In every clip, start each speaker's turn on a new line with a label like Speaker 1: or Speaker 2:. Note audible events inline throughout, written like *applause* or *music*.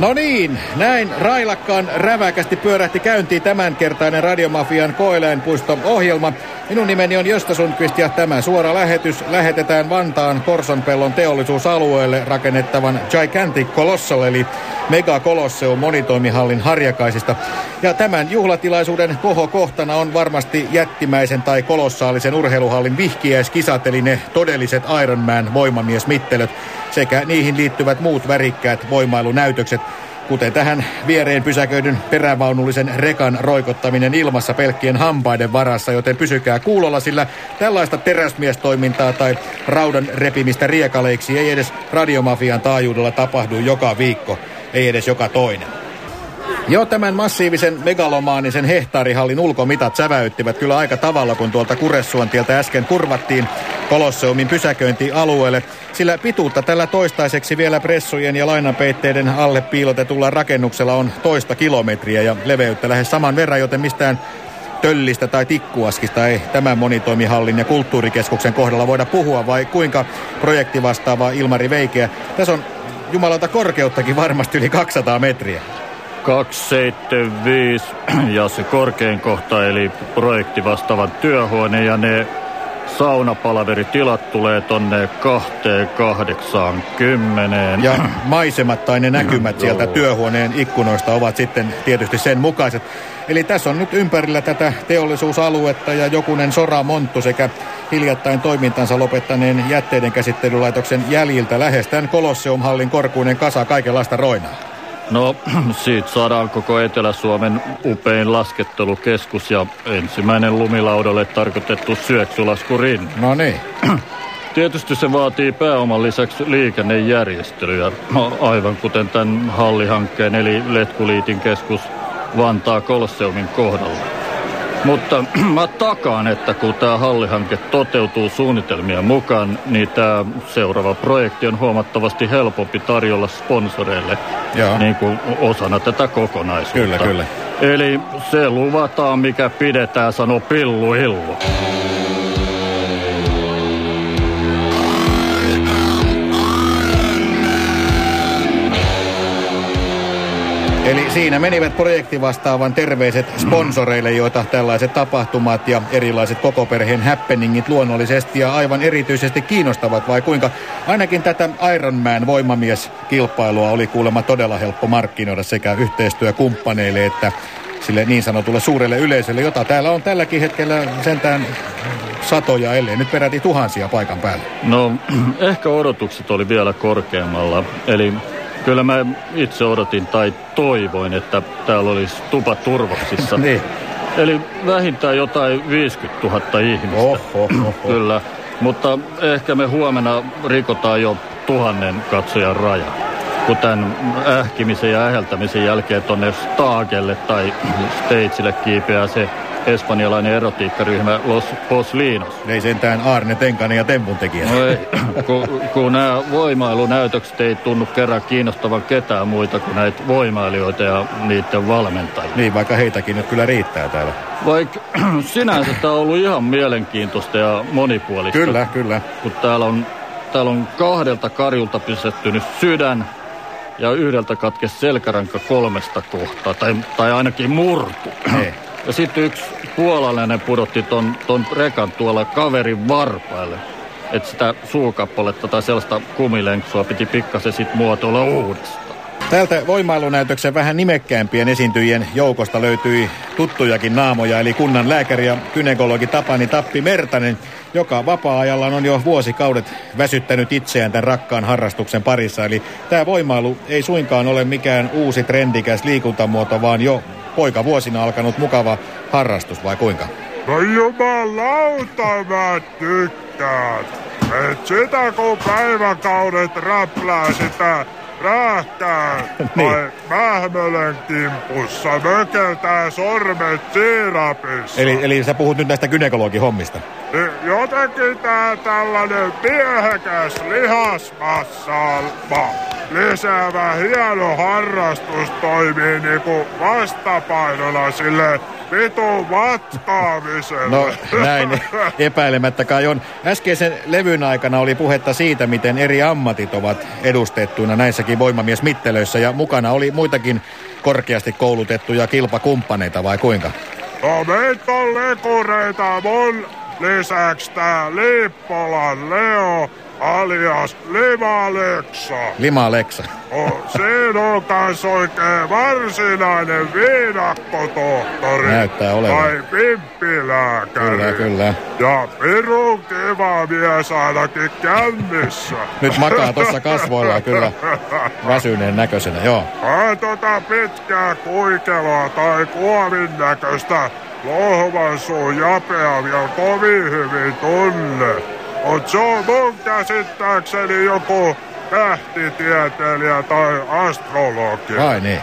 Speaker 1: No niin, näin railakkaan räväkästi pyörähti käyntiin tämänkertainen Radiomafian koeläinpuisto-ohjelma. Minun nimeni on Josta Sundqvist ja tämä suora lähetys lähetetään Vantaan Korsonpellon teollisuusalueelle rakennettavan Gigantic Colossal eli Mega Colosseum monitoimihallin harjakaisista. Ja tämän juhlatilaisuuden kohokohtana on varmasti jättimäisen tai kolossaalisen urheiluhallin vihkiäiskisat eli ne todelliset Ironman voimamiesmittelöt sekä niihin liittyvät muut värikkäät voimailunäytökset, kuten tähän viereen pysäköidyn perävaunullisen rekan roikottaminen ilmassa pelkkien hampaiden varassa, joten pysykää kuulolla, sillä tällaista teräsmiestoimintaa tai raudan repimistä riekaleiksi ei edes radiomafian taajuudella tapahdu joka viikko, ei edes joka toinen. Jo tämän massiivisen megalomaanisen hehtaarihallin ulkomitat säväyttivät kyllä aika tavalla, kun tuolta Kuressuontieltä äsken kurvattiin Kolosseumin pysäköintialueelle, sillä pituutta tällä toistaiseksi vielä pressujen ja lainanpeitteiden alle piilotetulla rakennuksella on toista kilometriä ja leveyttä lähes saman verran, joten mistään töllistä tai tikkuaskista ei tämän monitoimihallin ja kulttuurikeskuksen kohdalla voida puhua, vai kuinka projekti vastaava Ilmari Veikeä. Tässä on jumalauta korkeuttakin varmasti yli 200 metriä.
Speaker 2: 275 ja se korkein kohta eli projekti vastaavan työhuone ja ne saunapalaveritilat tulee tonne 280.
Speaker 1: Ja maisemat tai ne näkymät sieltä työhuoneen ikkunoista ovat sitten tietysti sen mukaiset. Eli tässä on nyt ympärillä tätä teollisuusaluetta ja jokunen soramonttu sekä hiljattain toimintansa lopettaneen jätteiden käsittelylaitoksen jäljiltä lähestään Kolosseumhallin korkuinen kasa kaikenlaista roinaa.
Speaker 2: No, *clears throat* siitä saadaan koko Etelä-Suomen upein laskettelukeskus ja ensimmäinen lumilaudalle tarkoitettu syöksylaskurin.
Speaker 1: No niin. *clears throat*
Speaker 2: Tietysti se vaatii pääoman lisäksi liikennejärjestelyjä, aivan kuten tämän hallihankkeen eli Letkuliitin keskus Vantaa Kolosseumin kohdalla. Mutta *clears throat* mä takaan, että kun tämä hallihanke toteutuu suunnitelmien mukaan, niin tämä seuraava projekti on huomattavasti helpompi tarjolla sponsoreille
Speaker 1: Joo.
Speaker 2: niin kuin osana tätä kokonaisuutta.
Speaker 1: Kyllä, kyllä.
Speaker 2: Eli se luvataan, mikä pidetään, sano pillu illu.
Speaker 1: Eli siinä menivät projekti vastaavan terveiset sponsoreille, joita tällaiset tapahtumat ja erilaiset koko perheen happeningit luonnollisesti ja aivan erityisesti kiinnostavat, vai kuinka? Ainakin tätä Ironman voimamies-kilpailua oli kuulemma todella helppo markkinoida sekä yhteistyökumppaneille että sille niin sanotulle suurelle yleisölle, jota täällä on tälläkin hetkellä sentään satoja, ellei nyt peräti tuhansia paikan päällä.
Speaker 2: No, *clears throat* ehkä odotukset oli vielä korkeammalla. Eli kyllä mä itse odotin tai toivoin, että täällä olisi tupa turvoksissa. *laughs*
Speaker 1: niin.
Speaker 2: Eli vähintään jotain 50 000 ihmistä.
Speaker 1: Oho, oho.
Speaker 2: Kyllä, mutta ehkä me huomenna rikotaan jo tuhannen katsojan raja. Kun tämän ähkimisen ja äheltämisen jälkeen tonne Staagelle tai Stageille kiipeää se espanjalainen erotiikkaryhmä Los Poslinos.
Speaker 1: Ei sentään Arne Tenkanen ja Tempun tekijä.
Speaker 2: No ei, kun, kun nämä voimailunäytökset ei tunnu kerran kiinnostavan ketään muita kuin näitä voimailijoita ja niiden valmentajia.
Speaker 1: Niin, vaikka heitäkin nyt kyllä riittää täällä.
Speaker 2: Vaikka *clears throat* sinänsä tämä on ollut ihan mielenkiintoista ja monipuolista.
Speaker 1: Kyllä, kyllä.
Speaker 2: Kun täällä on, täällä on kahdelta karjulta pysättynyt sydän ja yhdeltä katkes selkäranka kolmesta kohtaa, tai, tai ainakin murtu.
Speaker 1: Ei.
Speaker 2: Ja sitten yksi puolalainen pudotti ton, ton rekan tuolla kaverin varpaille. Että sitä suukappaletta tai sellaista kumilenksua piti pikkasen sit muotoilla uudestaan.
Speaker 1: Täältä voimailunäytöksen vähän nimekkäämpien esiintyjien joukosta löytyi tuttujakin naamoja, eli kunnan lääkäri ja kynekologi Tapani Tappi Mertanen, joka vapaa-ajallaan on jo vuosikaudet väsyttänyt itseään tämän rakkaan harrastuksen parissa. Eli tämä voimailu ei suinkaan ole mikään uusi trendikäs liikuntamuoto, vaan jo poika vuosina alkanut mukava harrastus, vai kuinka?
Speaker 3: No jumalauta mä tykkään. Et sitä kun päiväkaudet räplää sitä rähkää *laughs*
Speaker 1: Niin.
Speaker 3: tai mähmölön kimpussa mökeltää sormet siirapissa.
Speaker 1: Eli, eli sä puhut nyt näistä gynekologin hommista.
Speaker 3: niin jotenkin tää tällainen miehekäs lihasmassalma lisäävä hieno harrastus toimii niinku vastapainona sille vitun matkaamiselle.
Speaker 1: No näin *laughs* epäilemättä kai on. Äskeisen levyn aikana oli puhetta siitä, miten eri ammatit ovat edustettuina näissäkin voimamiesmittelöissä ja mukana oli muitakin korkeasti koulutettuja kilpakumppaneita vai kuinka?
Speaker 3: No meitä on lekureita mun lisäksi tää Liippolan Leo alias Limaleksa.
Speaker 1: Limaleksa.
Speaker 3: Oh, siinä on kans oikein varsinainen viidakkotohtori.
Speaker 1: Näyttää olevan.
Speaker 3: Tai pimppilääkäri.
Speaker 1: Kyllä, kyllä.
Speaker 3: Ja pirun kiva mies ainakin kännissä. *laughs*
Speaker 1: Nyt makaa tuossa kasvoilla kyllä väsyneen näköisenä, joo.
Speaker 3: Ai tota pitkää kuikeloa tai kuovin näköistä lohvan suun japea vielä kovin hyvin tunne. Mut se on mun käsittääkseni joku tähtitieteilijä tai astrologi.
Speaker 1: Vai niin.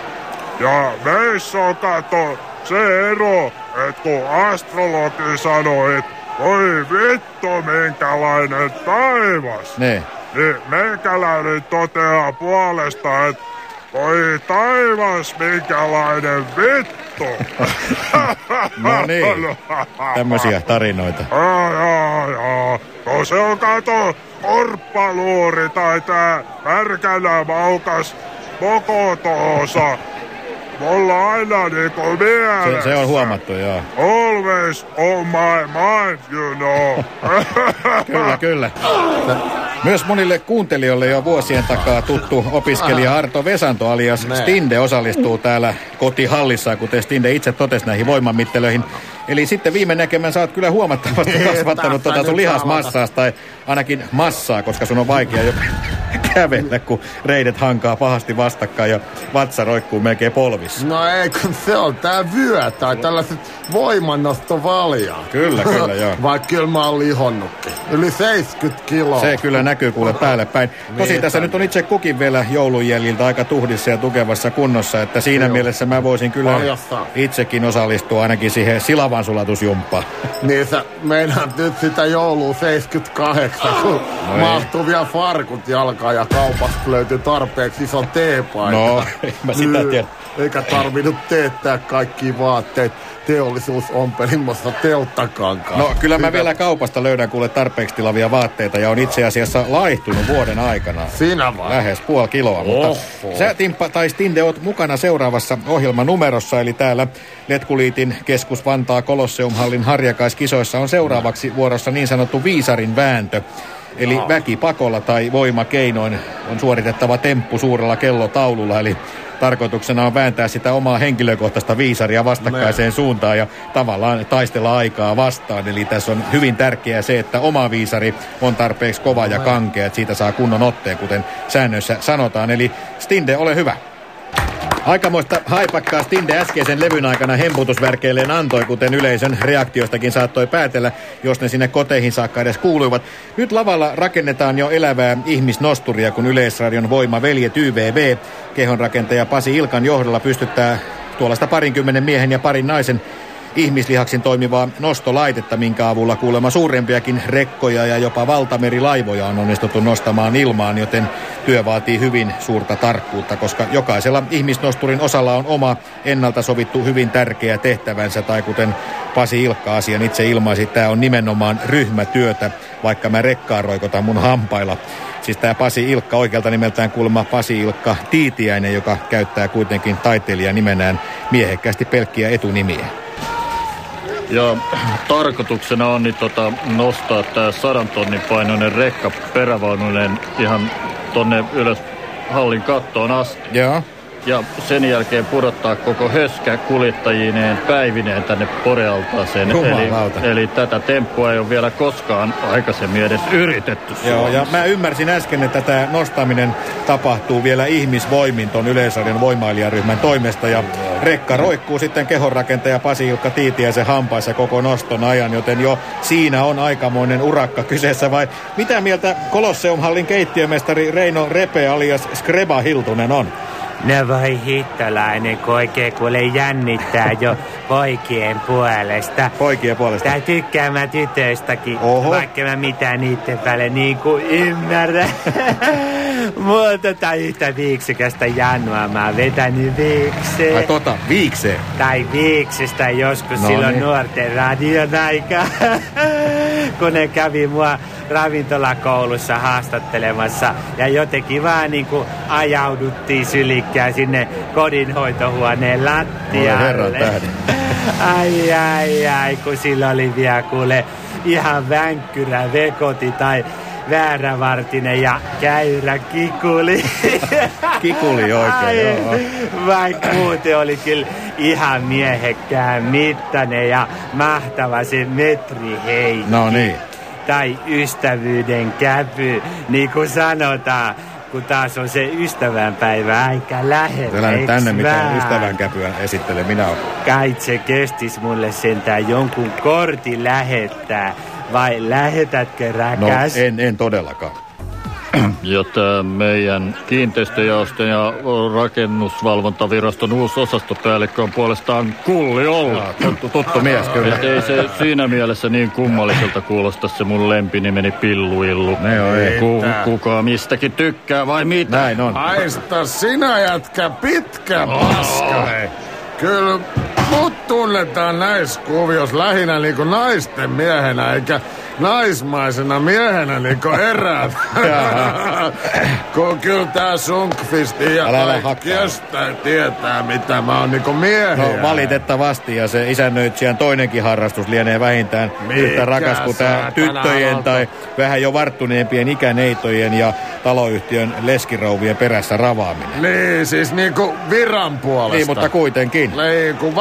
Speaker 3: Ja meissä on kato se ero, että kun astrologi sanoi, että voi vittu minkälainen taivas,
Speaker 1: Ne.
Speaker 3: niin meikäläinen toteaa puolesta, että voi taivas minkälainen vittu. *laughs*
Speaker 1: No niin. Tämmöisiä tarinoita.
Speaker 3: Jaa, jaa, jaa. No se on kato korppaluuri tai tää märkänä maukas mokotoosa. Mulla aina niinku mielessä.
Speaker 1: Se, se on huomattu, joo.
Speaker 3: Always on my mind, you know. *laughs*
Speaker 1: Kyllä, kyllä. *laughs* Myös monille kuuntelijoille jo vuosien takaa tuttu opiskelija Arto Vesanto alias Stinde osallistuu täällä kotihallissa, kuten Stinde itse totesi näihin voimamittelöihin. Eli sitten viime näkemän sä oot kyllä huomattavasti kasvattanut tuota sun lihasmassaa tai ainakin massaa, koska sun on vaikea jo *laughs* kävellä, kun reidet hankaa pahasti vastakkain ja vatsa roikkuu melkein polvissa.
Speaker 4: No ei, kun se on tää vyö tai tällaiset voimannostovaljat.
Speaker 1: Kyllä, kyllä, joo. *laughs*
Speaker 4: Vaikka kyllä mä oon lihonnutkin. Yli 70 kiloa.
Speaker 1: Se kyllä näkyy kuule päälle päin. Tosi
Speaker 4: Niin,
Speaker 1: tässä
Speaker 4: että-
Speaker 1: nyt on itse kukin vielä joulunjäljiltä aika tuhdissa ja tukevassa kunnossa, että siinä
Speaker 4: Joo.
Speaker 1: mielessä mä voisin kyllä
Speaker 4: Paljastaa.
Speaker 1: itsekin osallistua ainakin siihen silavan sulatusjumppaan. *laughs*
Speaker 4: Niin sä meinaat nyt sitä joulua 78, kun
Speaker 1: ei.
Speaker 4: mahtuvia farkut jalkaan ja kaupasta löytyi tarpeeksi iso teepaita.
Speaker 1: No, *laughs* en mä sitä
Speaker 4: Niin,
Speaker 1: tiedä.
Speaker 4: Eikä tarvinnut teettää kaikki vaatteet teollisuusompelimassa telttakankaan.
Speaker 1: No kyllä mä vielä kaupasta löydän kuule tarpeeksi tilavia vaatteita ja on itse asiassa laihtunut vuoden aikana.
Speaker 4: Sinä vaan.
Speaker 1: Lähes puoli kiloa, mutta
Speaker 4: Oho.
Speaker 1: sä Timppa tai Stinde oot mukana seuraavassa ohjelmanumerossa, eli täällä Letkuliitin keskus Vantaa Kolosseumhallin harjakaiskisoissa on seuraavaksi vuorossa niin sanottu viisarin vääntö. Eli väki pakolla tai voimakeinoin on suoritettava temppu suurella kellotaululla, eli tarkoituksena on vääntää sitä omaa henkilökohtaista viisaria vastakkaiseen suuntaan ja tavallaan taistella aikaa vastaan. Eli tässä on hyvin tärkeää se, että oma viisari on tarpeeksi kova ja kankea, että siitä saa kunnon otteen, kuten säännöissä sanotaan. Eli Stinde, ole hyvä. Aikamoista haipakkaa Stinde äskeisen levyn aikana hemputusverkeilleen antoi, kuten yleisön reaktioistakin saattoi päätellä, jos ne sinne koteihin saakka edes kuuluivat. Nyt lavalla rakennetaan jo elävää ihmisnosturia, kun Yleisradion voima veljet YVV, kehonrakentaja Pasi Ilkan johdolla pystyttää tuollaista parinkymmenen miehen ja parin naisen ihmislihaksin toimivaa nostolaitetta, minkä avulla kuulemma suurempiakin rekkoja ja jopa valtamerilaivoja on onnistuttu nostamaan ilmaan, joten työ vaatii hyvin suurta tarkkuutta, koska jokaisella ihmisnosturin osalla on oma ennalta sovittu hyvin tärkeä tehtävänsä, tai kuten Pasi Ilkka asian itse ilmaisi, tämä on nimenomaan ryhmätyötä, vaikka mä rekkaa roikotan mun hampailla. Siis tämä Pasi Ilkka, oikealta nimeltään kuulemma Pasi Ilkka Tiitiäinen, joka käyttää kuitenkin taiteilija nimenään miehekkäästi pelkkiä etunimiä.
Speaker 2: Ja tarkoituksena on niin tota, nostaa tämä sadan tonnin painoinen rekka perävaununen ihan tonne ylös hallin kattoon asti.
Speaker 1: Joo.
Speaker 2: Ja sen jälkeen pudottaa koko höskä kuljettajineen päivineen tänne porealtaaseen. Eli, eli tätä temppua ei ole vielä koskaan aikaisemmin edes yritetty.
Speaker 1: Joo, ja mä ymmärsin äsken, että tämä nostaminen tapahtuu vielä ihmisvoimin ton Yleisradion voimailijaryhmän toimesta. Ja rekka roikkuu sitten kehonrakentaja Pasi Ilkka Tiitiäisen hampaissa koko noston ajan, joten jo siinä on aikamoinen urakka kyseessä. Vai mitä mieltä Kolosseumhallin keittiömestari Reino Repe alias Skreba Hiltunen on?
Speaker 5: No voi hittolainen, kun oikein kuule jännittää jo poikien puolesta.
Speaker 1: Poikien puolesta?
Speaker 5: Tää tykkää mä tytöistäkin,
Speaker 1: Oho.
Speaker 5: vaikka mä mitään niitten päälle niin kuin ymmärrä. *laughs* Mutta tai yhtä viiksikästä Janua mä oon vetänyt viikseen.
Speaker 1: Ai tota, viikseen.
Speaker 5: Tai viiksestä joskus
Speaker 1: No
Speaker 5: silloin
Speaker 1: niin.
Speaker 5: nuorten radion aika, *laughs* kun ne kävi mua ravintolakoulussa haastattelemassa ja jotenkin vaan niin kuin ajauduttiin sylikkään sinne kodinhoitohuoneen lattialle. *laughs* Ai ai ai, kun sillä oli vielä kuule ihan vänkkyrä vekoti tai väärävartinen ja käyrä kikuli. *laughs*
Speaker 1: Kikuli oikein,
Speaker 5: Ai,
Speaker 1: joo.
Speaker 5: Vaikka muuten oli kyllä ihan miehekkään mittainen ja mahtava se metri hei.
Speaker 1: No niin.
Speaker 5: Tai ystävyyden käpy, niin kuin sanotaan, kun taas on se ystävänpäivä aika lähellä.
Speaker 1: Älä nyt tänne mitään
Speaker 5: vaan?
Speaker 1: ystävänkäpyä esittele. Minä olen.
Speaker 5: Kai se kestis mulle sentään jonkun kortin lähettää. Vai lähetätkö
Speaker 1: No,
Speaker 5: rakas?
Speaker 1: en, en todellakaan. *clears throat*
Speaker 2: Jota meidän kiinteistöjaoston ja rakennusvalvontaviraston uusi osastopäällikkö on puolestaan Kulli Olli.
Speaker 1: Jaa, tuttu, tuttu mies kyllä.
Speaker 2: Et ei se siinä mielessä niin kummalliselta kuulosta se mun lempinimeni Pilluillu.
Speaker 1: Ne on, ei.
Speaker 2: Ku, kuka mistäkin tykkää vai mitä?
Speaker 1: Näin on.
Speaker 4: Haista sinä jätkä pitkä paska.
Speaker 1: hei.
Speaker 4: Kyllä mut tunnetaan näissä kuvioissa lähinnä niinku naisten miehenä, eikä naismaisena miehenä niinku eräät. Kun kyllä tää Sunkfisti ja kaikki jostain tietää, mitä mä oon niinku miehiä.
Speaker 1: No valitettavasti ja se isännöitsijän toinenkin harrastus lienee vähintään
Speaker 4: Mikä
Speaker 1: yhtä rakas kuin
Speaker 4: saatana
Speaker 1: tyttöjen
Speaker 4: alta?
Speaker 1: tai vähän jo varttuneempien ikäneitojen ja taloyhtiön leskirouvien perässä ravaaminen.
Speaker 4: Niin, siis niinku viran puolesta.
Speaker 1: Niin, mutta kuitenkin.
Speaker 4: Niin, kun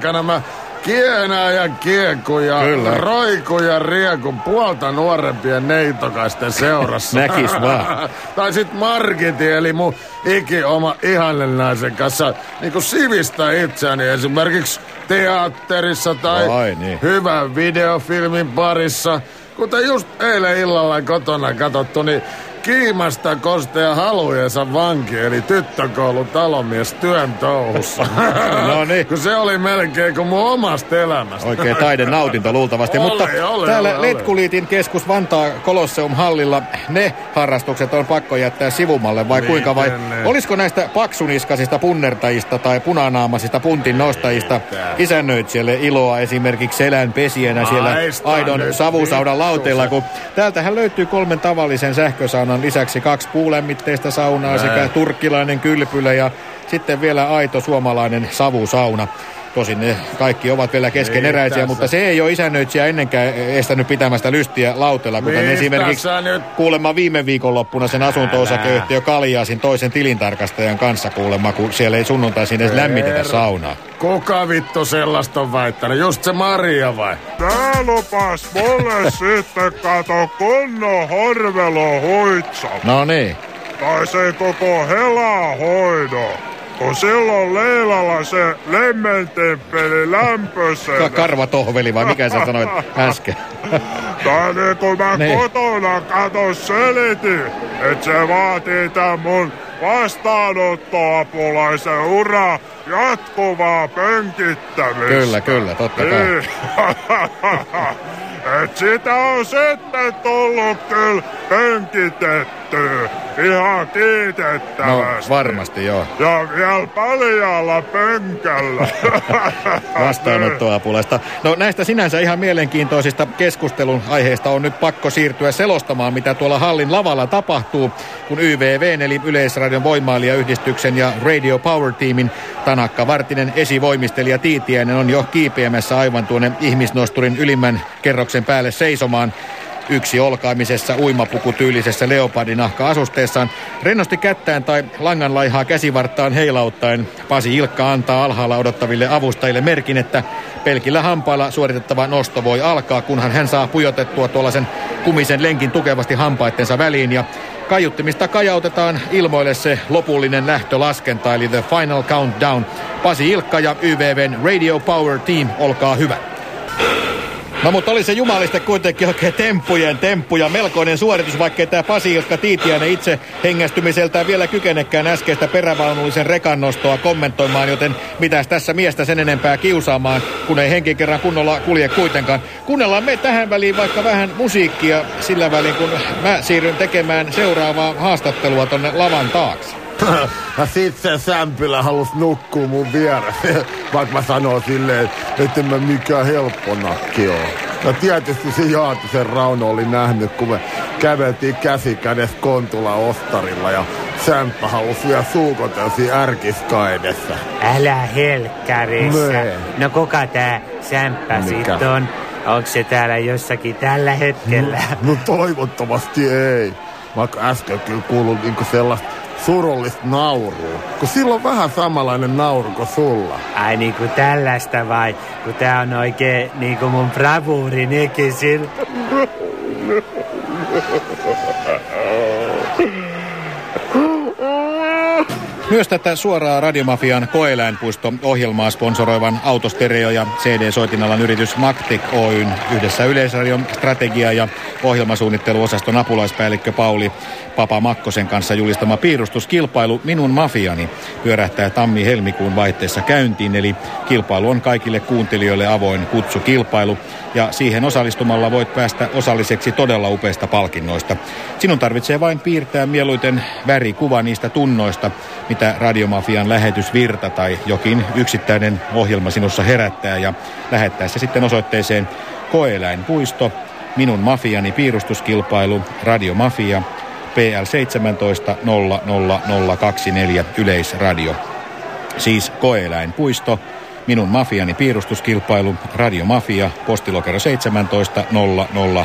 Speaker 4: vapaa-aikana mä kienää ja kiekun ja
Speaker 1: Kyllä.
Speaker 4: roikun ja riekun puolta nuorempien neitokaisten seurassa.
Speaker 1: Näkis vaan. *laughs*
Speaker 4: tai sit Margiti, eli mun iki oma ihannelnaisen kanssa niin kuin sivistä itseäni esimerkiksi teatterissa tai
Speaker 1: Ai niin.
Speaker 4: hyvän videofilmin parissa. Kuten just eilen illalla kotona katsottu, niin Kiimasta kostea halujensa vanki, eli tyttökoulun talomies työn touhussa. *laughs*
Speaker 1: No niin.
Speaker 4: Kun se oli melkein kuin mun omasta elämästä.
Speaker 1: Oikein taiden nautinto luultavasti,
Speaker 4: Oli,
Speaker 1: mutta
Speaker 4: oli,
Speaker 1: täällä
Speaker 4: oli.
Speaker 1: Letkuliitin keskus Vantaa Kolosseum hallilla ne harrastukset on pakko jättää sivumalle vai kuinka vai
Speaker 4: Miten ne?
Speaker 1: olisiko näistä paksuniskaisista punnertajista tai punanaamaisista puntin nostajista isännöitsijälle iloa esimerkiksi selän pesijänä siellä aidon savusaudan lauteella, kun täältähän löytyy kolmen tavallisen sähkösaunan lisäksi kaksi puulämmitteistä saunaa sekä
Speaker 4: Näin.
Speaker 1: turkkilainen kylpylä ja sitten vielä aito suomalainen savusauna. Tosin ne kaikki ovat vielä keskeneräisiä,
Speaker 4: Niin,
Speaker 1: mutta se ei ole isännöitsijä ennenkään estänyt pitämästä lystiä lautella, kuten
Speaker 4: Mistä
Speaker 1: esimerkiksi
Speaker 4: nyt-
Speaker 1: kuulemma viime viikonloppuna sen asunto-osakeyhtiö Kaljaasin toisen tilintarkastajan kanssa kuulemma, kun siellä ei sunnuntaisin edes lämmitetä saunaa.
Speaker 4: Kuka vittu sellaista on väittänyt? Just se Maria vai?
Speaker 3: Tää lupas mulle *laughs* sitten kato kunnon horvelo huitsa.
Speaker 1: No niin.
Speaker 3: Tai se koko hela hoido. Kun silloin Leilalla se lemmentemppeli lämpöisenä.
Speaker 1: Ka- karvatohveli vai mikä sä sanoit äsken? *laughs*
Speaker 3: Tai niin kun mä
Speaker 1: Niin.
Speaker 3: kotona kato selitin, että se vaatii tän mun vastaanottoapulaisen ura jatkuvaa pönkittämistä.
Speaker 1: kyllä, kyllä, totta kai.
Speaker 3: Niin. *laughs* Et sitä on sitten tullut kyllä pönkitetty ihan
Speaker 1: No
Speaker 3: kiitettävästi.
Speaker 1: varmasti joo.
Speaker 3: Ja vielä paljalla pönkällä. *laughs*
Speaker 1: vastaanottoapulaista. No näistä sinänsä ihan mielenkiintoisista keskustelun aiheista on nyt pakko siirtyä selostamaan, mitä tuolla hallin lavalla tapahtuu, kun YVV eli Yleisradion voimailijayhdistyksen ja Radio Power Teamin Tanakka Vartinen esivoimistelija Tiitiäinen on jo kiipeämässä aivan tuonne ihmisnosturin ylimmän kerroksen päälle seisomaan yksi olkaamisessa uimapukutyylisessä leopardinahka-asusteessaan. Rennosti kättään tai langanlaihaa käsivarttaan heilauttaen Pasi Ilkka antaa alhaalla odottaville avustajille merkin, että pelkillä hampailla suoritettava nosto voi alkaa, kunhan hän saa pujotettua tuollaisen kumisen lenkin tukevasti hampaittensa väliin ja Kaiuttimista kajautetaan ilmoille se lopullinen lähtölaskenta, eli The Final Countdown. Pasi Ilkka ja YVVn Radio Power Team, olkaa hyvä. No mutta oli se jumaliste kuitenkin oikein temppujen temppuja. Melkoinen suoritus, vaikkei tämä Pasi, jotka Tiitiäinen itse hengästymiseltään vielä kykenekään äskeistä perävaunullisen rekannostoa kommentoimaan, joten mitäs tässä miestä sen enempää kiusaamaan, kun ei henki kerran kunnolla kulje kuitenkaan. Kuunnellaan me tähän väliin vaikka vähän musiikkia sillä välin, kun mä siirryn tekemään seuraavaa haastattelua tonne lavan taakse.
Speaker 4: Ja sit se sämpylä halus nukkua mun vieressä. *laughs* Vaikka mä sanoin silleen, että en mä mikään helppo nakki oo. Ja tietysti se Jaatisen Rauno oli nähnyt, kun me käveltiin käsi kädessä Kontula Ostarilla ja Sämppä halus vielä suukotelsi ärkiska edessä.
Speaker 5: Älä helkkärissa.
Speaker 4: Nee.
Speaker 5: No kuka tää sämppä sit on? Onko se täällä jossakin tällä hetkellä?
Speaker 4: No toivottavasti ei. Vaikka äsken kyllä kuului niinku sellaista surullista naurua. Kun sillä on vähän samanlainen nauru kuin sulla.
Speaker 5: Ai niinku tällaista vai? Kun tää on oikein niinku mun bravuuri nekisin. *laughs*
Speaker 1: Myös tätä suoraa Radiomafian koeläinpuisto-ohjelmaa sponsoroivan autostereo- ja CD-soitinalan yritys Maktik Oyn yhdessä Yleisradion strategia- ja ohjelmasuunnitteluosaston apulaispäällikkö Pauli Papa Makkosen kanssa julistama piirustuskilpailu Minun Mafiani pyörähtää tammi-helmikuun vaihteessa käyntiin, eli kilpailu on kaikille kuuntelijoille avoin kutsukilpailu, ja siihen osallistumalla voit päästä osalliseksi todella upeista palkinnoista. Sinun tarvitsee vain piirtää mieluiten värikuva niistä tunnoista, mitä Radiomafian lähetysvirta tai jokin yksittäinen ohjelma sinussa herättää, ja lähettää se sitten osoitteeseen Koeläinpuisto, Minun Mafiani piirustuskilpailu, Radiomafia, PL 17 00024 Yleisradio. Siis koeläinpuisto, minun mafiani piirustuskilpailu, Radiomafia, postilokero 17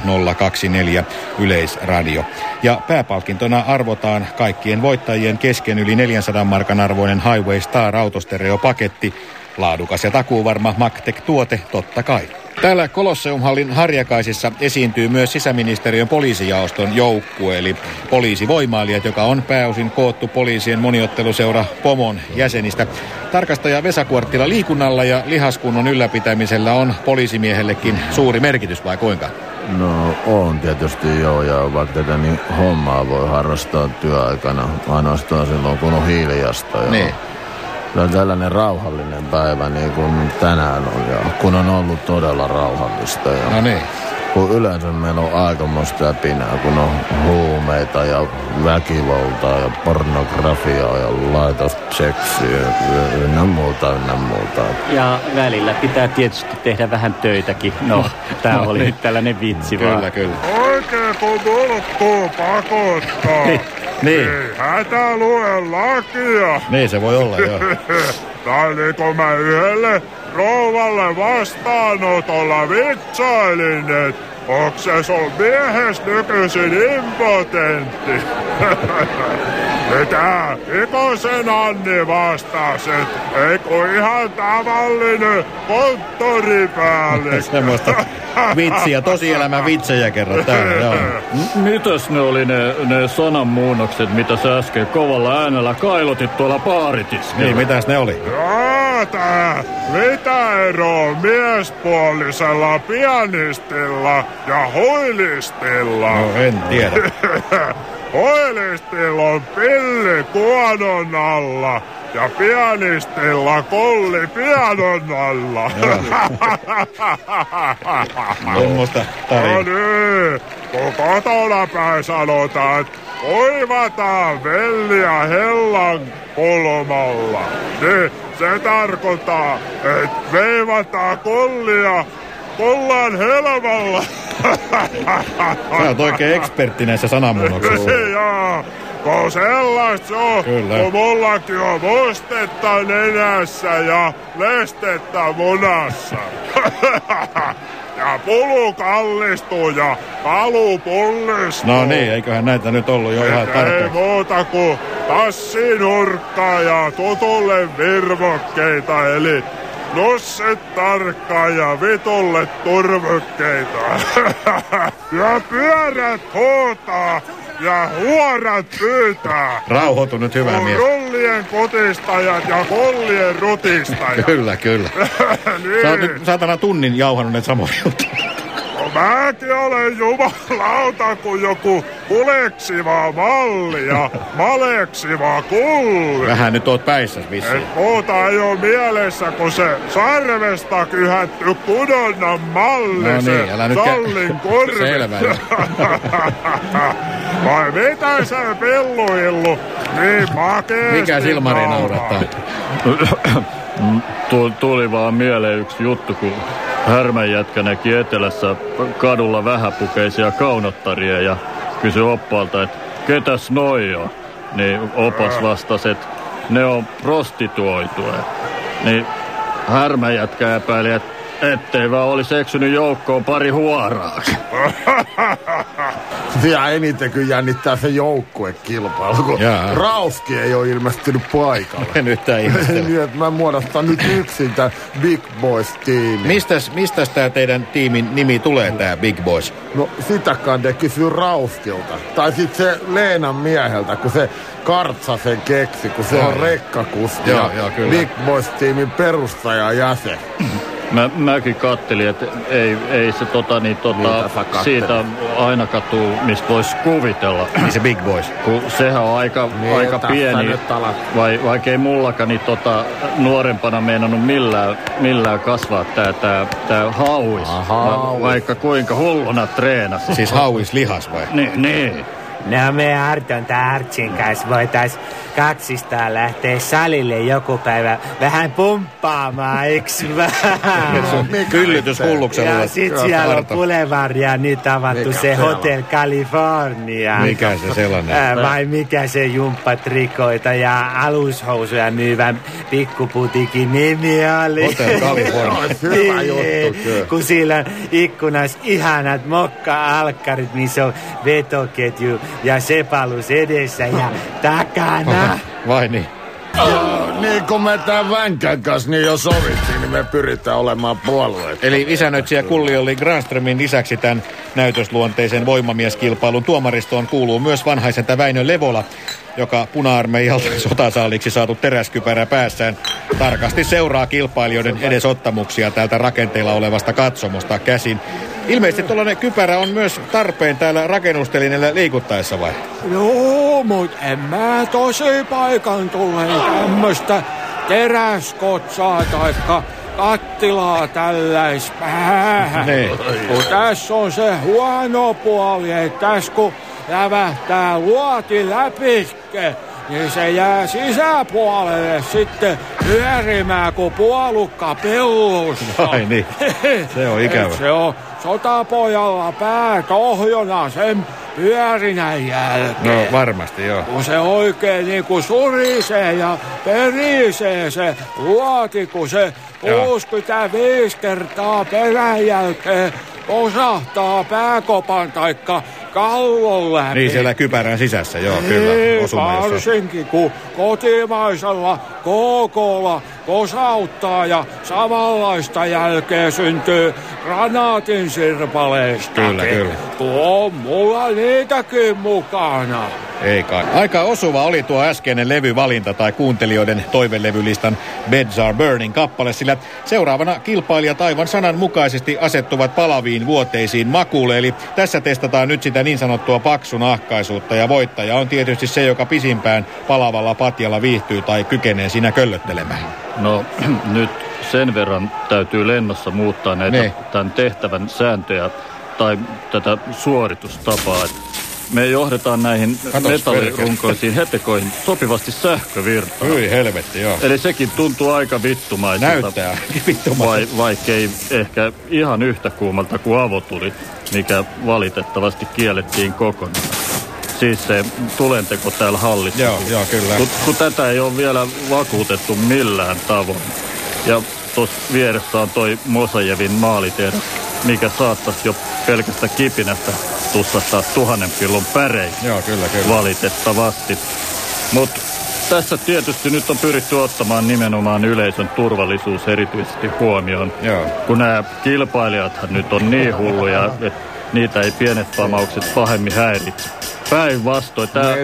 Speaker 1: 00024 Yleisradio. Ja pääpalkintona arvotaan kaikkien voittajien kesken yli 400 markan arvoinen Highway Star autostereopaketti. Laadukas ja takuuvarma Magtec-tuote, totta kai. Täällä Kolosseumhallin harjakaisissa esiintyy myös sisäministeriön poliisijaoston joukkue, eli poliisivoimailijat, joka on pääosin koottu poliisien moniotteluseura Pomon jäsenistä. Tarkastaja Vesa Kuorttila liikunnalla ja lihaskunnon ylläpitämisellä on poliisimiehellekin suuri merkitys vai kuinka?
Speaker 6: No on tietysti joo, ja vaikka tätä niin hommaa voi harrastaa työaikana ainoastaan silloin, kun on hiljasta. Ja
Speaker 1: Niin.
Speaker 6: Kyllä tällainen rauhallinen päivä niin kuin tänään on, ja kun on ollut todella rauhallista. Ja
Speaker 1: No niin.
Speaker 6: kun yleensä meillä on aikamoista äpinää, kun on huumeita ja väkivaltaa ja pornografiaa ja laitosseksiä ja ynnä muuta, ynnä muuta.
Speaker 7: Ja välillä pitää tietysti tehdä vähän töitäkin. No, *laughs* tää oli nyt tällainen vitsi vaan.
Speaker 1: Kyllä, kyllä.
Speaker 3: Oikein kun mulkkuu pakottaa. *laughs*
Speaker 1: Niin.
Speaker 3: Hätä lue lakia.
Speaker 1: Niin se voi olla, joo.
Speaker 3: Tai niin kun mä yhdelle rouvalle vastaanotolla vitsailin, et onks se sun miehes nykyisin impotentti? *laughs* Mitä? Ikosen Anni vastasi, et ei kun ihan tavallinen konttoripäällikkö. *laughs*
Speaker 1: Semmoista vitsiä, tosielämän vitsejä kerran täällä, joo. *laughs*
Speaker 2: Mitäs ne oli ne, ne sananmuunnokset, mitä sä äsken kovalla äänellä kailotit tuolla baaritiskillä?
Speaker 1: Niin, mitäs ne oli?
Speaker 3: Jaa, mitä eroa miespuolisella pianistilla ja huilistilla?
Speaker 1: No, en tiedä. *laughs*
Speaker 3: Huilistilla on pilli kuonon alla ja pianistilla kolli pianon alla.
Speaker 1: Semmoista
Speaker 3: No
Speaker 1: tarinaa.
Speaker 3: niin, kun kotona päin sanotaan, että kuivataan velliä hellan kulmalla, niin se tarkoittaa, että veivataan kollia kullan helmalla.
Speaker 1: Sä oot oikein ekspertti näissä sananmuunnoksissa. *laughs*
Speaker 3: Joo, kun sellaista se on,
Speaker 1: Kyllä.
Speaker 3: kun mullakin on mustetta nenässä ja lestettä munassa. *laughs* ja pulu kallistuu ja kalu pullistuu.
Speaker 1: No niin, eiköhän näitä nyt ollut jo ihan
Speaker 3: Ei
Speaker 1: tarpeeksi.
Speaker 3: muuta kuin tassinurkkaa ja tutulle virvokkeita, eli nussit tarkkaa ja vitulle turvokkeita. *laughs* ja pyörät huutaa ja huorat pyytää.
Speaker 1: Rauhoitu nyt hyvä mies.
Speaker 3: rullien kotistajat ja kollien rutistajat. *laughs*
Speaker 1: Kyllä, kyllä. *laughs*
Speaker 3: niin.
Speaker 1: Sä oot nyt saatana tunnin jauhannut näitä samoja juttuja.
Speaker 3: Mäkin olen jumalauta kuin joku kuleksiva malli ja maleksiva kulli.
Speaker 1: Vähän nyt oot päissä vissiin.
Speaker 3: Et muuta ei ole mielessä, kun se sarvesta kyhätty kudonnan malli,
Speaker 1: No niin, älä nyt kä-
Speaker 3: Sallin *laughs* korvi.
Speaker 1: Selvä. *laughs*
Speaker 3: Vai mitä se pilluillu niin makeesti
Speaker 1: Mikä Silmari naurattaa? *coughs*
Speaker 2: Tu- Tuli vaan mieleen yksi juttu, kun härmän jätkä näki etelässä kadulla vähäpukeisia kaunottaria ja kysyi oppaalta, että ketäs noi on? Niin opas vastasi, että ne on prostituoituja. Niin härmän jätkä epäili, että ettei vaan olisi eksynyt joukkoon pari huoraa. *laughs*
Speaker 4: Ja eniten kyllä jännittää se joukkuekilpailu, kun
Speaker 1: Jaa.
Speaker 4: Rauski ei ole ilmestynyt paikalle. *laughs*
Speaker 1: nyt tää
Speaker 4: niin, että mä muodostan nyt yksin tämän Big Boys-tiimin.
Speaker 1: Mistäs, mistäs tää teidän tiimin nimi tulee, tää Big Boys?
Speaker 4: No sitä kande kysyy Rauskilta. Tai sit se Leenan mieheltä, kun se Kartsa sen keksi, kun se on
Speaker 1: joo.
Speaker 4: rekkakuski
Speaker 1: Joo,
Speaker 4: ja
Speaker 1: joo, kyllä.
Speaker 4: Big Boys-tiimin perustaja jäsen. *clears throat*
Speaker 2: Mä, mäkin kattelin, että ei, ei se tota, niin, tota, siitä aina katuu, mistä voisi kuvitella.
Speaker 1: Niin se Big Boys.
Speaker 2: Kun sehän on aika,
Speaker 4: Niin,
Speaker 2: aika pieni, vai, vaikka ei mullakaan niin tota, nuorempana meinannut millään, millään kasvaa tää, tää, tää hauis. Va,
Speaker 4: hauis.
Speaker 2: vaikka kuinka hulluna treenasi.
Speaker 1: Siis hauis lihas vai?
Speaker 2: Niin, niin.
Speaker 5: No me Arton tai Artsin kanssa voitais kaksistaan lähteä salille joku päivä vähän pumppaamaan, eiks vähän?
Speaker 1: Kyllytys hulluksella.
Speaker 5: Ja sit siellä on Boulevard ja nyt avattu
Speaker 4: Mikä
Speaker 5: se? Hotel California.
Speaker 1: Mikä se sellainen?
Speaker 5: Ää, vai mikä se jumppatrikoita ja alushousuja myyvän pikkuputikin nimi oli?
Speaker 1: Hotel *laughs* California.
Speaker 4: Olisi hyvä
Speaker 5: Niin,
Speaker 4: juttu kyllä.
Speaker 5: Kun siellä on ikkunas ihanat mokka-alkkarit, missä on vetoketju ja sepalus edessä ja takana.
Speaker 1: Vai niin?
Speaker 4: Niin kun me tämän Vänkän kanssa niin jo sovittiin, niin me pyritään olemaan puolueet.
Speaker 1: Eli isännöitsijä Kulli oli Granströmin lisäksi tämän näytösluonteisen voimamieskilpailun tuomaristoon kuuluu myös vanhaisenta Väinö Levola, joka puna-armeijalta *laughs* sotasaaliksi saatu teräskypärä päässään tarkasti seuraa kilpailijoiden edesottamuksia täältä rakenteilla olevasta katsomosta käsin. Ilmeisesti tuollainen kypärä on myös tarpeen täällä rakennustelineellä liikuttaessa vai?
Speaker 8: Joo, mut en mä tosi paikan tulleen tämmöstä teräskotsaa taikka kattilaa tälläis päähän.
Speaker 1: Niin.
Speaker 8: Kun tässä on se huono puoli, että tässä kun lävähtää luoti läpiske, niin se jää sisäpuolelle sitten pyörimään kuin puolukka pellussa.
Speaker 1: Vai niin? *laughs* Se on ikävä.
Speaker 8: Et se on sotapojalla päät ohjona sen pyörinän jälkeen.
Speaker 1: No varmasti joo.
Speaker 8: Kun se oikein niinku surisee ja perisee se luoti, kun se
Speaker 1: Joo.
Speaker 8: 65 kertaa perän jälkeen posahtaa pääkopan taikka kallon läpi.
Speaker 1: Niin siellä kypärän sisässä, joo kyllä.
Speaker 8: Niin,
Speaker 1: Osuma jos on.
Speaker 8: varsinkin kun kotimaisella KKlla kosauttaa ja samanlaista jälkeä syntyy granaatin sirpaleista.
Speaker 1: Kyllä, kyllä.
Speaker 8: On mulla niitäkin mukana.
Speaker 1: Ei kai. Aika osuva oli tuo äskeinen levyvalinta tai kuuntelijoiden toivelevylistan Beds Are Burning kappale, sillä seuraavana kilpailijat aivan sananmukaisesti asettuvat palaviin vuoteisiin makuulle. Eli tässä testataan nyt sitä niin sanottua paksunahkaisuutta ja voittaja on tietysti se, joka pisimpään palavalla patjalla viihtyy tai kykenee siinä köllöttelemään.
Speaker 2: No *clears throat* nyt sen verran täytyy lennossa muuttaa näitä
Speaker 1: Ne.
Speaker 2: tämän tehtävän sääntöjä tai tätä suoritustapaa. Me johdetaan näihin
Speaker 1: Katos,
Speaker 2: metallirunkoisiin hetekoihin sopivasti sähkövirtaa.
Speaker 1: Hyi helvetti, joo.
Speaker 2: Eli sekin tuntuu aika vittumaiselta.
Speaker 1: Näyttää vittumaiselta.
Speaker 2: Vai, vaikkei ehkä ihan yhtä kuumalta kuin avotuli, mikä valitettavasti kiellettiin kokonaan. Siis se tulenteko täällä hallissa.
Speaker 1: Joo, joo, kyllä.
Speaker 2: Kun, kun tätä ei ole vielä vakuutettu millään tavoin. Ja tuossa vieressä on toi Mosajevin maalitehdas, mikä saattaisi jo pelkästä kipinästä tussattaa tuhannen pillon pärein.
Speaker 1: Joo, kyllä, kyllä.
Speaker 2: Valitettavasti. Mutta tässä tietysti nyt on pyritty ottamaan nimenomaan yleisön turvallisuus erityisesti huomioon.
Speaker 1: Joo.
Speaker 2: Kun nämä kilpailijathan nyt on niin hulluja, että niitä ei pienet pamaukset pahemmin häiritse. Päinvastoin. Tämä.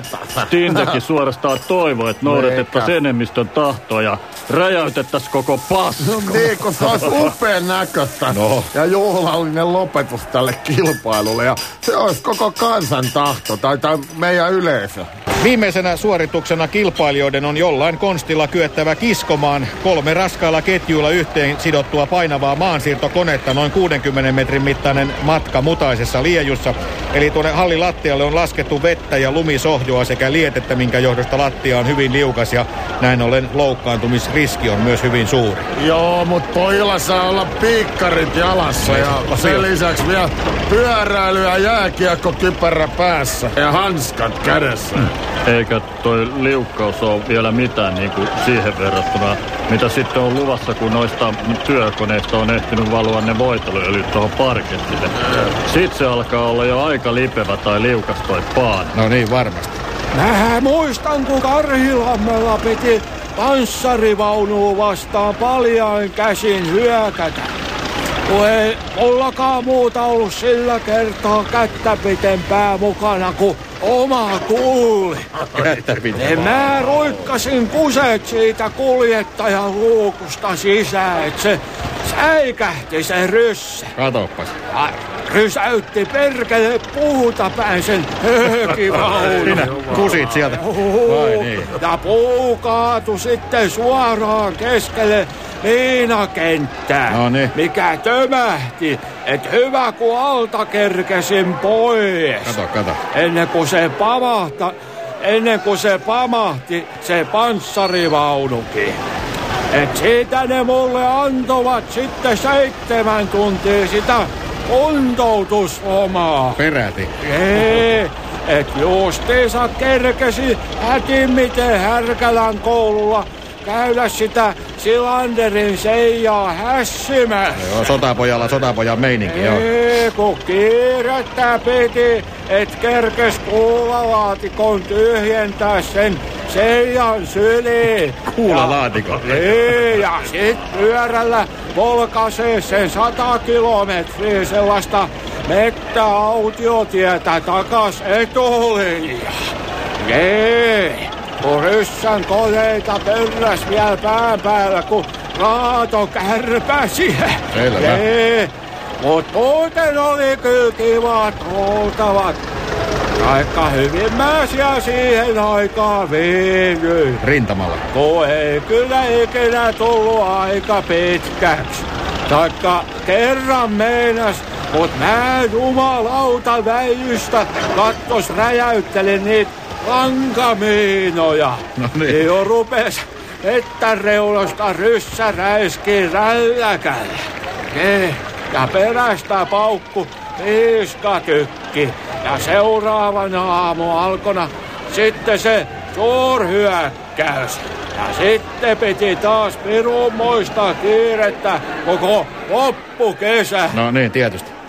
Speaker 2: Tintekin suorastaan toivoi, että noudatettaisiin enemmistön tahtoa ja räjäytettäisiin koko pasku.
Speaker 4: No niin, kun se olisi upean näköistä.
Speaker 1: No.
Speaker 4: Ja juhlallinen lopetus tälle kilpailulle. Ja se olisi koko kansan tahto tai, tai meidän yleisö.
Speaker 1: Viimeisenä suorituksena kilpailijoiden on jollain konstilla kyettävä kiskomaan kolme raskailla ketjuilla yhteen sidottua painavaa maansiirtokonetta noin 60 metrin mittainen matka mutaisessa liejussa. Eli tuonne hallin lattialle on laskettu vettä ja lumisohjoa sekä lietettä, minkä johdosta lattia on hyvin liukas ja näin ollen loukkaantumisriski on myös hyvin suuri.
Speaker 4: Joo, mutta pojilla saa olla piikkarit jalassa ja sen lisäksi vielä pyöräily ja jääkiekko kypärä päässä ja hanskat kädessä.
Speaker 2: Eikä toi liukkaus ole vielä mitään niin kuin siihen verrattuna, mitä sitten on luvassa, kun noista työkoneista on ehtinyt valua ne voiteluöljyt tuohon parketille. Sitten se alkaa olla jo aika lipevä tai liukas toi paan.
Speaker 1: No niin, varmasti.
Speaker 8: Mä muistan, kun Karhilammella piti panssarivaunuun vastaan paljain käsin hyökätä. Kun ei mullakaan muuta ollut sillä kertaa kättä pitempää mukana kuin oma kuuli. En mä roikkasin kuset siitä kuljettajan luukusta sisään, että se säikähti se ryssä.
Speaker 1: Katoppas.
Speaker 8: Rysäytti perkele puuta päin sen höökivaunun.
Speaker 1: Sinä kusit sieltä. Vai niin.
Speaker 8: Ja puu kaatui sitten suoraan keskelle liinakenttää,
Speaker 1: No niin.
Speaker 8: mikä tömähti, et hyvä kun alta kerkesin pois.
Speaker 1: Kato, kato.
Speaker 8: Ennen kuin se pamahta, ennen kuin se pamahti se panssarivaunukin. Et siitä ne mulle antoivat sitten seitsemän tuntia sitä kuntoutuslomaa.
Speaker 1: Peräti.
Speaker 8: Ei, et justiinsa kerkesi hätimmiten Härkälän koululla käydä sitä Silanderin Seijaa hässimässä.
Speaker 1: Joo, sotapojalla sotapojan meininki, joo.
Speaker 8: Ei, kun kiirettä piti, et kerkes kuulalaatikon tyhjentää sen Seijan syliin.
Speaker 1: Kuulalaatikon.
Speaker 8: Ei, ja sit pyörällä polkaisee sen sata kilometriä sellaista mettäautiotietä takas etulinjaan. Ei, kun ryssän koneita pörräs vielä pään päällä, kun raato kärpäsi.
Speaker 1: Selvä.
Speaker 8: Ei, mut muuten oli kyllä kivat oltavat. Aika hyvin mä siellä siihen aikaan viihdyin.
Speaker 1: Rintamalla.
Speaker 8: Kun ei kyllä ikinä tullut aika pitkäksi. Taikka kerran meinas, mut mä jumalauta väijystä kattos räjäyttelin niitä lankamiinoja.
Speaker 1: No niin.
Speaker 8: Jo rupes että reunosta ryssä räiski rälläkällä. Ke, ja perästä paukku piiskatykki. Ja seuraavana aamu alkona sitten se suurhyökkäys. Ja sitten piti taas pirunmoista kiirettä koko loppukesä.
Speaker 1: No niin, tietysti.